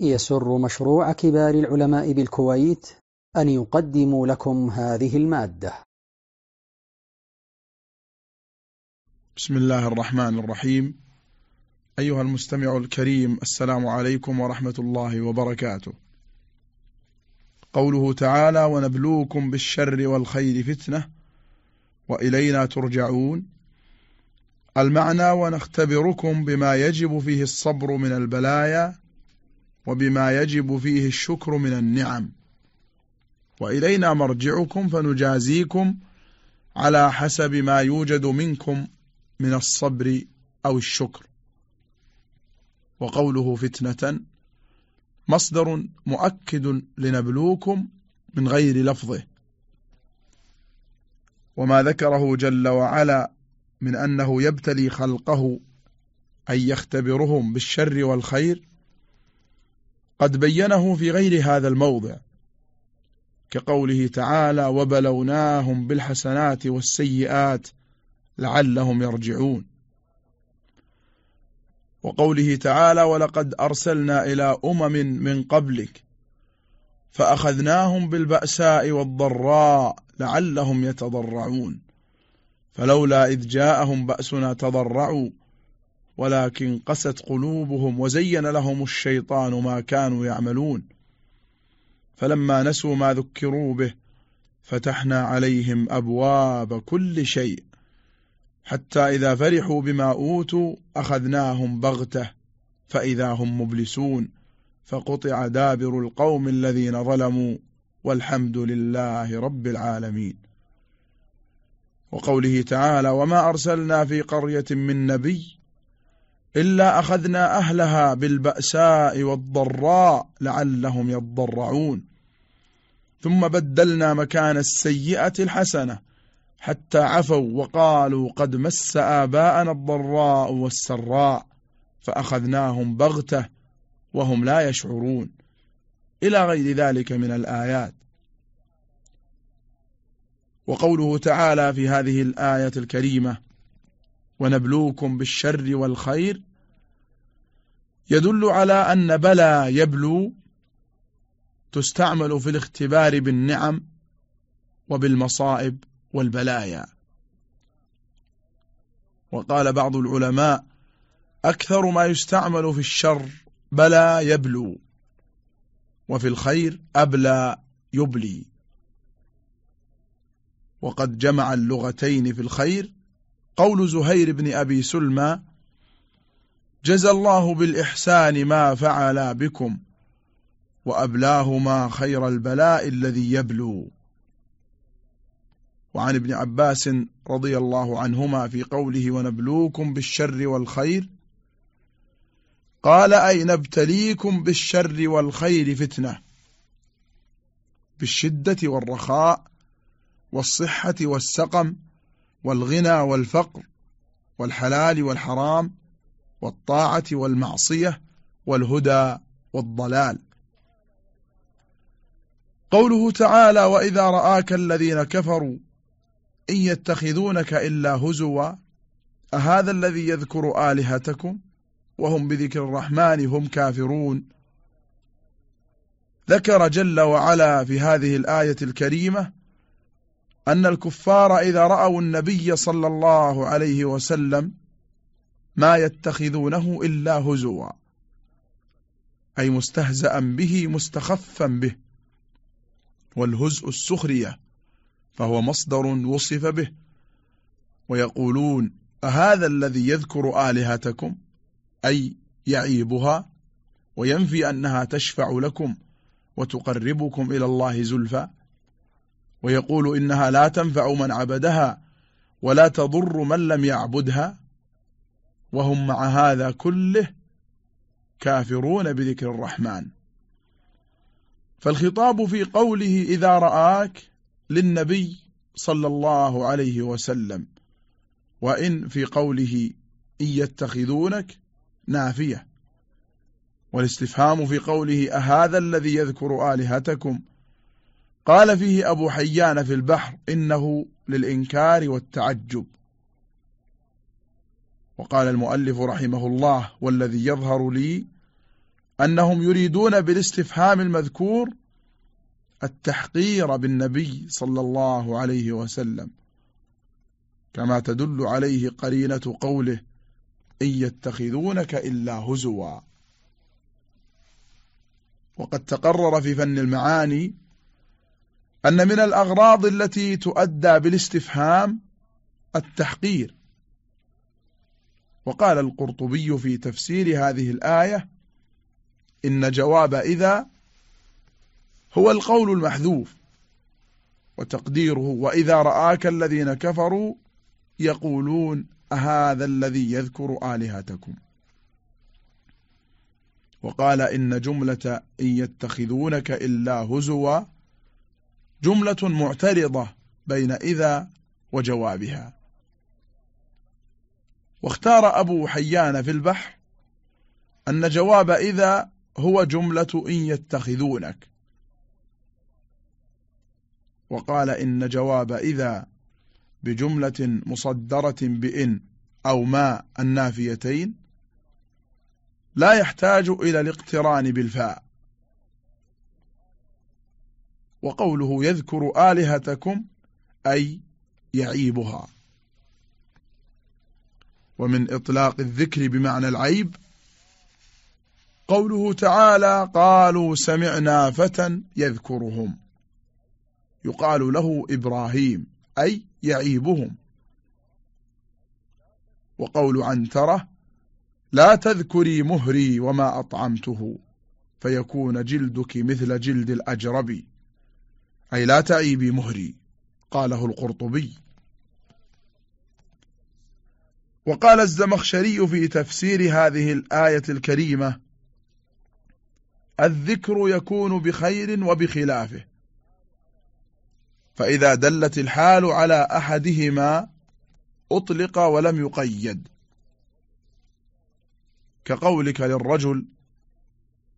يسر مشروع كبار العلماء بالكويت أن يقدم لكم هذه المادة. بسم الله الرحمن الرحيم. أيها المستمع الكريم السلام عليكم ورحمة الله وبركاته. قوله تعالى ونبلوكم بالشر والخير فتنة وإلينا ترجعون المعنى ونختبركم بما يجب فيه الصبر من البلايا وبما يجب فيه الشكر من النعم. وإلينا مرجعكم فنجازيكم على حسب ما يوجد منكم من الصبر أو الشكر. وقوله فتنة مصدر مؤكد لنبلوكم من غير لفظه. وما ذكره جل وعلا من أنه يبتلي خلقه أن يختبرهم بالشر والخير قد بينه في غير هذا الموضع كقوله تعالى وبلوناهم بالحسنات والسيئات لعلهم يرجعون وقوله تعالى ولقد أرسلنا إلى أمم من قبلك فأخذناهم بالبأساء والضراء لعلهم يتضرعون فلولا إذ جاءهم بأسنا تضرعوا ولكن قست قلوبهم وزين لهم الشيطان ما كانوا يعملون. فلما نسوا ما ذكروا به فتحنا عليهم أبواب كل شيء حتى إذا فرحوا بما أوتوا أخذناهم بغتة فإذا هم مبلسون فقطع دابر القوم الذين ظلموا والحمد لله رب العالمين. وقوله تعالى وما أرسلنا في قرية من نبي إلا أخذنا أهلها بالبأساء والضراء لعلهم يضرعون. ثم بدلنا مكان السيئة الحسنة حتى عفوا وقالوا قد مس آباءنا الضراء والسراء فأخذناهم بغتة وهم لا يشعرون. إلى غير ذلك من الآيات. وقوله تعالى في هذه الآية الكريمة ونبلوكم بالشر والخير. يدل على أن بلى يبلو تستعمل في الاختبار بالنعم وبالمصائب والبلايا. وقال بعض العلماء أكثر ما يستعمل في الشر بلى يبلو وفي الخير أبلى يبلي. وقد جمع اللغتين في الخير قول زهير بن أبي سلمى جزى الله بالإحسان ما فعل بكم وأبلاهما خير البلاء الذي يبلو. وعن ابن عباس رضي الله عنهما في قوله ونبلوكم بالشر والخير قال أي نبتليكم بالشر والخير فتنة؟ بالشدة والرخاء والصحة والسقم والغنى والفقر والحلال والحرام والطاعة والمعصية والهدى والضلال. قوله تعالى وإذا رآك الذين كفروا إن يتخذونك إلا هزوا أهذا الذي يذكر آلهتكم وهم بذكر الرحمن هم كافرون؟ ذكر جل وعلا في هذه الآية الكريمة أن الكفار إذا رأوا النبي صلى الله عليه وسلم ما يتخذونه إلا هزوا أي مستهزأ به مستخفا به والهزء السخرية فهو مصدر وصف به ويقولون أهذا الذي يذكر آلهتكم أي يعيبها وينفي أنها تشفع لكم وتقربكم إلى الله زلفى؟ ويقول إنها لا تنفع من عبدها ولا تضر من لم يعبدها وهم مع هذا كله كافرون بذكر الرحمن. فالخطاب في قوله إذا رآك للنبي صلى الله عليه وسلم وإن في قوله إن يتخذونك نافية. والاستفهام في قوله أهذا الذي يذكر آلهتكم؟ قال فيه أبو حيان في البحر إنه للإنكار والتعجب. وقال المؤلف رحمه الله والذي يظهر لي أنهم يريدون بالاستفهام المذكور التحقير بالنبي صلى الله عليه وسلم كما تدل عليه قرينة قوله إن يتخذونك إلا هزوا وقد تقرر في فن المعاني أن من الأغراض التي تؤدى بالاستفهام التحقير. وقال القرطبي في تفسير هذه الآية إن جواب إذا هو القول المحذوف وتقديره وإذا رآك الذين كفروا يقولون أهذا الذي يذكر آلهتكم؟ وقال إن جملة إن يتخذونك إلا هزوا جملة معترضة بين إذا وجوابها. واختار أبو حيان في البحر أن جواب إذا هو جملة إن يتخذونك. وقال إن جواب إذا بجملة مصدرة بإن أو ما النافيتين لا يحتاج إلى الاقتران بالفاء. وقوله يذكر آلهتكم أي يعيبها. ومن إطلاق الذكر بمعنى العيب قوله تعالى قالوا سمعنا فتى يذكرهم يقال له إبراهيم أي يعيبهم. وقول عنترة لا تذكري مهري وما أطعمته فيكون جلدك مثل جلد الأجرب أي لا تعيبي مهري قاله القرطبي. وقال الزمخشري في تفسير هذه الآية الكريمة الذكر يكون بخير وبخلافه. فإذا دلت الحال على أحدهما أطلق ولم يقيد. كقولك للرجل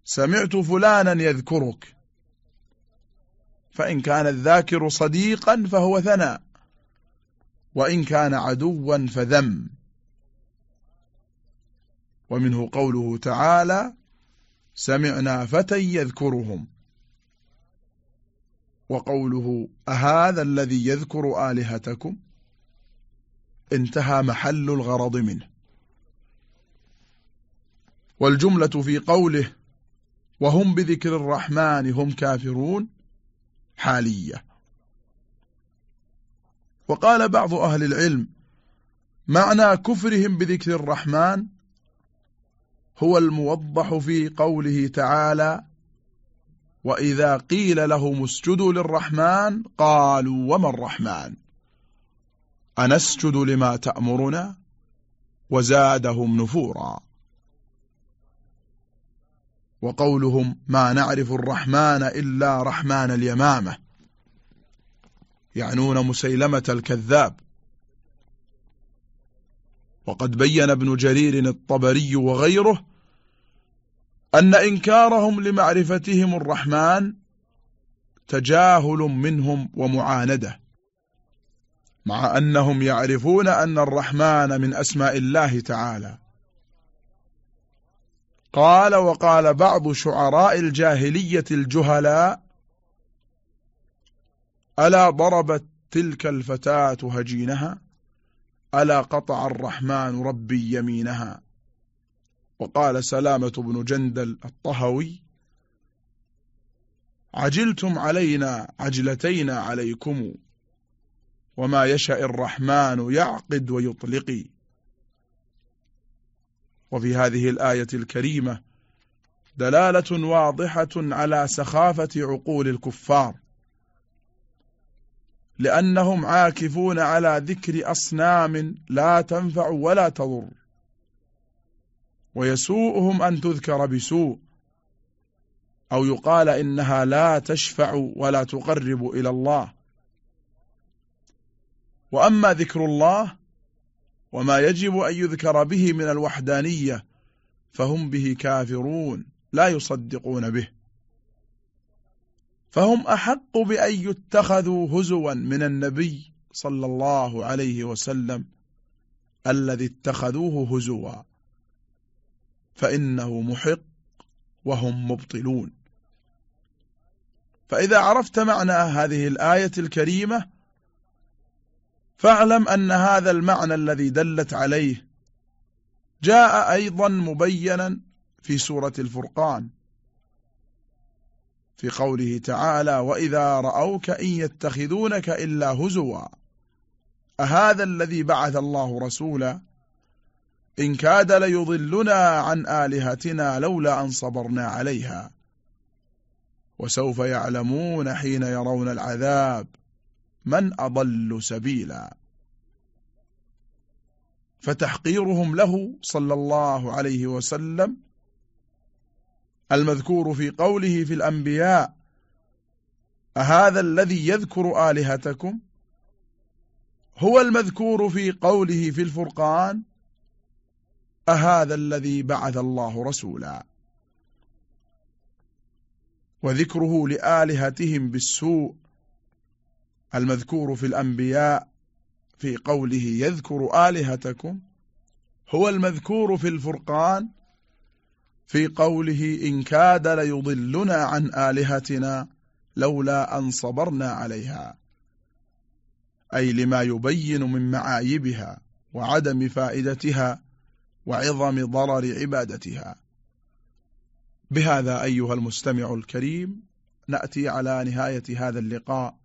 سمعت فلانا يذكرك. فإن كان الذاكر صديقا فهو ثناء وإن كان عدوا فذم. ومنه قوله تعالى سمعنا فتى يذكرهم. وقوله أهذا الذي يذكر آلهتكم؟ انتهى محل الغرض منه. والجملة في قوله وهم بذكر الرحمن هم كافرون حالية. وقال بعض أهل العلم معنى كفرهم بذكر الرحمن هو الموضح في قوله تعالى وإذا قيل لهم اسجدوا للرحمن قالوا وما الرحمن؟ أنسجد لما تأمرنا وزادهم نفورا. وقولهم ما نعرف الرحمن إلا رحمن اليمامة يعنون مسيلمة الكذاب. وقد بين ابن جرير الطبري وغيره أن إنكارهم لمعرفتهم الرحمن تجاهل منهم ومعاندة مع أنهم يعرفون أن الرحمن من أسماء الله تعالى. قال وقال بعض شعراء الجاهلية الجهلاء ألا ضربت تلك الفتاة هجينها؟ ألا قطع الرحمن ربي يمينها؟ وقال سلامة بن جندل الطهوي عجلتم علينا عجلتين عليكم وما يشاء الرحمن يعقد ويطلقي. وفي هذه الآية الكريمة دلالة واضحة على سخافة عقول الكفار لأنهم عاكفون على ذكر أصنام لا تنفع ولا تضر ويسوءهم أن تذكر بسوء أو يقال إنها لا تشفع ولا تقرب إلى الله. وأما ذكر الله وما يجب أن يذكر به من الوحدانية فهم به كافرون لا يصدقون به. فهم أحق بأن يتخذوا هزوا من النبي صلى الله عليه وسلم الذي اتخذوه هزوا فإنه محق وهم مبطلون. فإذا عرفت معنى هذه الآية الكريمة فاعلم أن هذا المعنى الذي دلت عليه جاء أيضا مبينا في سورة الفرقان في قوله تعالى وإذا رأوك إن يتخذونك إلا هزوا أهذا الذي بعث الله رسولا؟ إن كاد ليضلنا عن آلهتنا لولا أن صبرنا عليها وسوف يعلمون حين يرون العذاب. من أضل سبيلا. فتحقيرهم له صلى الله عليه وسلم المذكور في قوله في الأنبياء أهذا الذي يذكر آلهتكم؟ هو المذكور في قوله في الفرقان أهذا الذي بعث الله رسولا. وذكره لآلهتهم بالسوء المذكور في الأنبياء في قوله يذكر آلهتكم هو المذكور في الفرقان في قوله إن كاد ليضلنا عن آلهتنا لولا أن صبرنا عليها. أي لما يبين من معايبها وعدم فائدتها وعظم ضرر عبادتها. بهذا أيها المستمع الكريم نأتي على نهاية هذا اللقاء.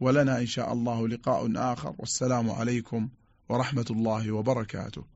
ولنا إن شاء الله لقاء آخر. والسلام عليكم ورحمة الله وبركاته.